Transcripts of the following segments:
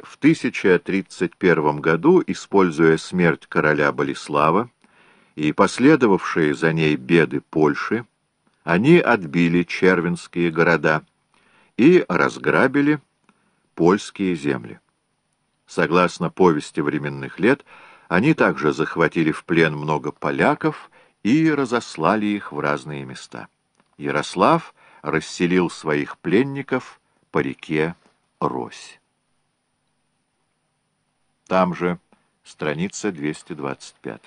И в 1031 году, используя смерть короля Болеслава и последовавшие за ней беды Польши, они отбили червенские города и разграбили польские земли. Согласно повести временных лет, они также захватили в плен много поляков и разослали их в разные места. Ярослав расселил своих пленников по реке Рось. Там же страница 225.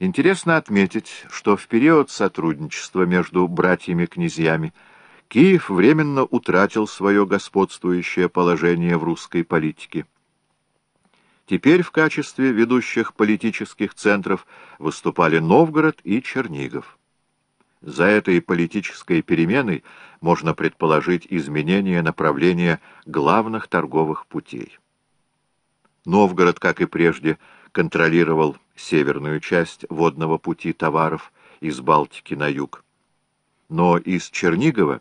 Интересно отметить, что в период сотрудничества между братьями-князьями Киев временно утратил свое господствующее положение в русской политике. Теперь в качестве ведущих политических центров выступали Новгород и Чернигов. За этой политической переменой можно предположить изменение направления главных торговых путей. Новгород, как и прежде, контролировал северную часть водного пути товаров из Балтики на юг. Но из Чернигова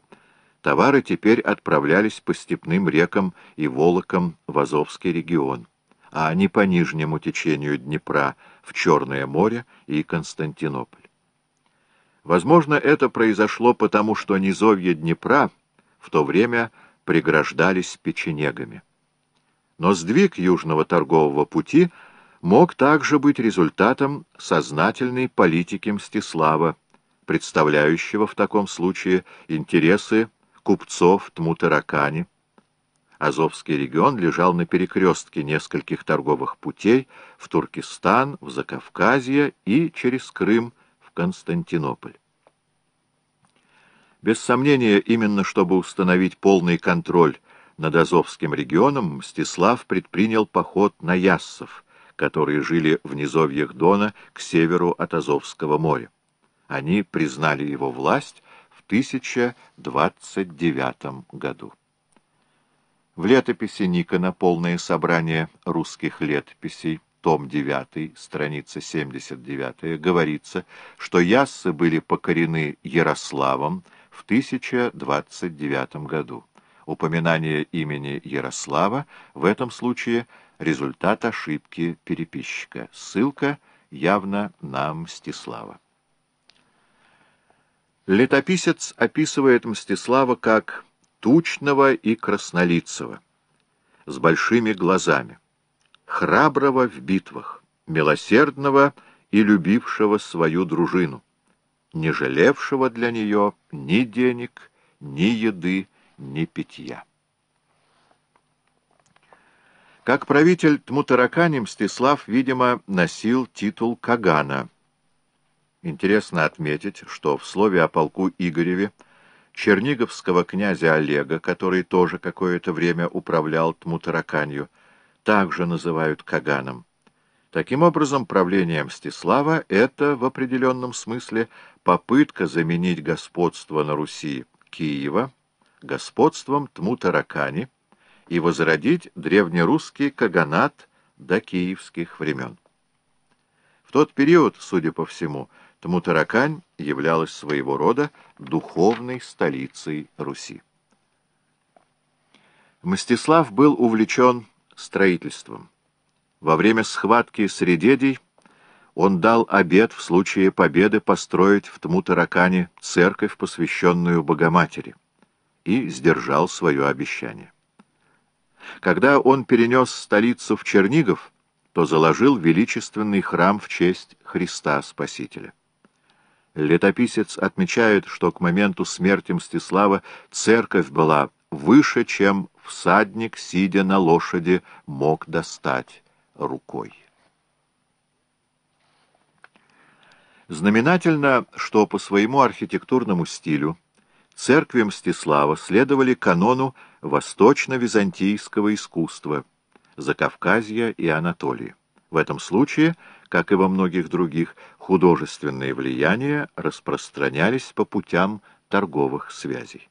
товары теперь отправлялись по степным рекам и Волокам в Азовский регион, а не по нижнему течению Днепра в Черное море и Константинополь. Возможно, это произошло потому, что низовья Днепра в то время преграждались печенегами. Но сдвиг южного торгового пути мог также быть результатом сознательной политики Мстислава, представляющего в таком случае интересы купцов Тмутаракани. Азовский регион лежал на перекрестке нескольких торговых путей в Туркестан, в Закавказье и через Крым в Константинополь. Без сомнения, именно чтобы установить полный контроль над Азовским регионом, Мстислав предпринял поход на Яссов, которые жили в низовьях Дона к северу от Азовского моря. Они признали его власть в 1029 году. В летописи Никона полное собрание русских летописей том 9, страница 79, говорится, что яссы были покорены Ярославом в 1029 году. Упоминание имени Ярослава в этом случае результат ошибки переписчика. Ссылка явно на Мстислава. Летописец описывает Мстислава как тучного и краснолицего, с большими глазами храброго в битвах, милосердного и любившего свою дружину, не жалевшего для нее ни денег, ни еды, ни питья. Как правитель Тмутаракани Мстислав, видимо, носил титул Кагана. Интересно отметить, что в слове о полку Игореве черниговского князя Олега, который тоже какое-то время управлял Тмутараканью, также называют Каганом. Таким образом, правление Мстислава — это в определенном смысле попытка заменить господство на Руси Киева господством Тмутаракани и возродить древнерусский каганат до киевских времен. В тот период, судя по всему, Тмутаракань являлась своего рода духовной столицей Руси. Мстислав был увлечен строительством. Во время схватки с Редедей он дал обет в случае победы построить в Тмутаракане церковь, посвященную Богоматери, и сдержал свое обещание. Когда он перенес столицу в Чернигов, то заложил величественный храм в честь Христа Спасителя. Летописец отмечает, что к моменту смерти Мстислава церковь была выше, чем всадник, сидя на лошади, мог достать рукой. Знаменательно, что по своему архитектурному стилю церкви Мстислава следовали канону восточно-византийского искусства Закавказья и Анатолии. В этом случае, как и во многих других, художественные влияния распространялись по путям торговых связей.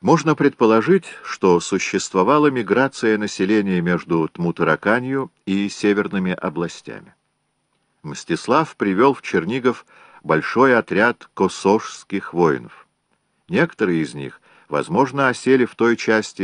Можно предположить, что существовала миграция населения между Тмутараканью и северными областями. Мстислав привел в Чернигов большой отряд косожских воинов. Некоторые из них возможно, осели в той части